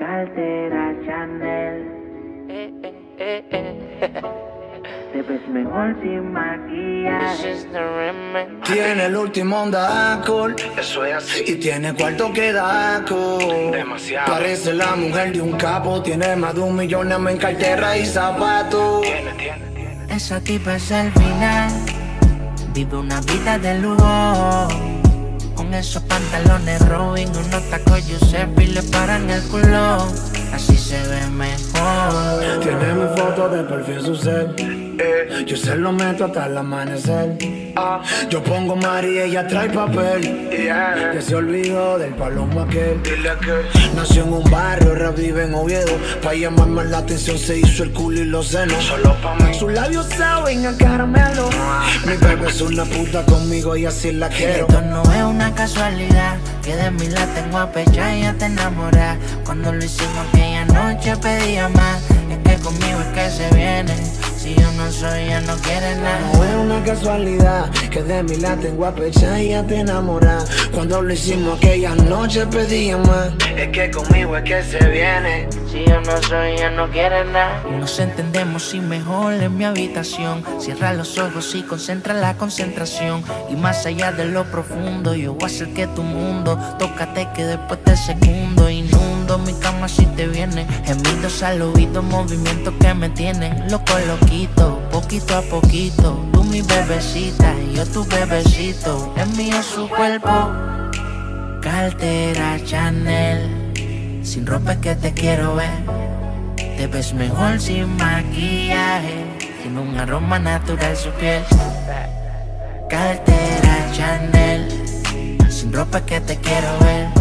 Cartera Chanel. Eh, eh, eh. Te ves mejor sin maquillaje. Tiene el último alcohol Eso es así. y tiene cuarto que da. Demasiado. Parece la mujer de un capo, tiene más de un millón en cartera y zapatos. Tiene, tiene, tiene. Esa tipa es el final. Vive una vida de lujo. Con esos pantalones Robin, unos tacos Giuseppe y le paran el culo. Así se ve mejor. Tiene mi foto de perfil su ser. Yo se lo meto hasta el amanecer. Yo pongo María y ella trae papel. Que se olvidó del palomo aquel. Dile que Nació en un barrio, revive en Oviedo. Pa' llamar más la atención se hizo el culo y los senos. solo pa' mí. Sus labios saben a caramelo. Mi bebé es una puta conmigo y así la quiero. Esto no es una casualidad, que de mí la tengo a pecha y ya te enamoras. Cuando lo hicimos aquella noche pedía más, es que conmigo es que se viene. Si yo no soy, ya no quiere nada. No es una casualidad que de mí la tengo a pecha y ya te enamoras. Cuando lo hicimos aquella noche pedía más. Es que conmigo es que se viene. Si yo no soy, ya no quiere nada. Nos entendemos y mejor en mi habitación. Cierra los ojos y concentra la concentración. Y más allá de lo profundo, yo voy a hacer que tu mundo tócate que después de segundo mi cama si te viene. Gemidos al oído, movimientos que me tienen loco, loquito, poquito a poquito. Tú mi bebecita yo tu bebecito. Es mío su cuerpo. Cartera Chanel. Sin ropa que te quiero ver. Te ves mejor sin maquillaje. Tiene un aroma natural su piel. Cartera Chanel. Sin ropa que te quiero ver.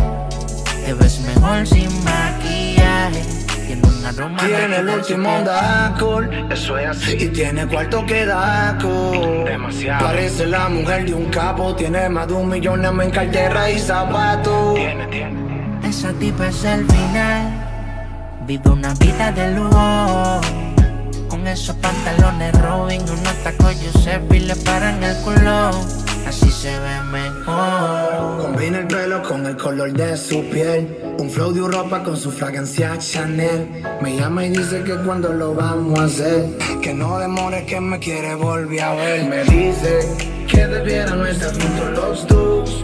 Te ves mejor sin maquillaje. Tiene un aroma Tiene el último alcohol Eso es así. y tiene cuarto que da con. Demasiado. Parece la mujer de un capo, tiene más de un millón en cartera y zapatos. Tiene, tiene, tiene. Esa tipa es el final. Vive una vida de lujo. Con esos pantalones Robin, unos tacos Giuseppe y le paran el culo. Así se ve mejor. Combina con el color de su piel. Un flow de Europa con su fragancia Chanel. Me llama y dice que cuando lo vamos a hacer. Que no demore que me quiere volver a ver. Me dice que debiera no estar juntos los dos.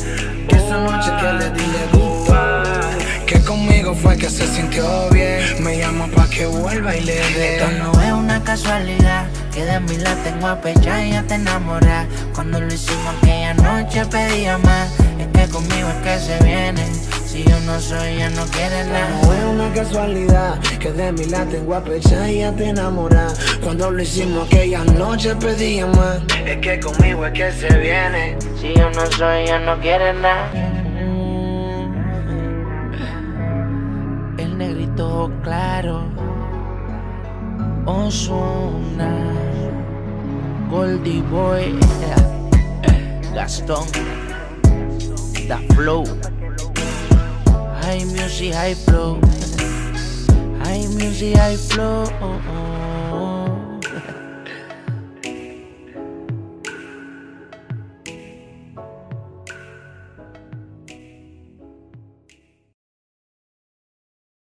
Que esa noche que le dije goodbye. Que conmigo fue que se sintió bien. Me llama pa' que vuelva y le dé. Esto no es una casualidad, que de mí la tengo a pecha y ya te enamoras. Cuando lo hicimos aquella noche pedía más, es que conmigo es que se viene. Si yo no soy, ya no quiere nada. No es una casualidad que de mí la tengo a pecha y ya te enamoras. Cuando lo hicimos aquella noche pedía más. Es que conmigo es que se viene. Si yo no soy, ya no quiere nada. El negrito claro. Osuna. Goldie Boy. Gastón. Da Flow. High Music, High Flow. High Music, High Flow.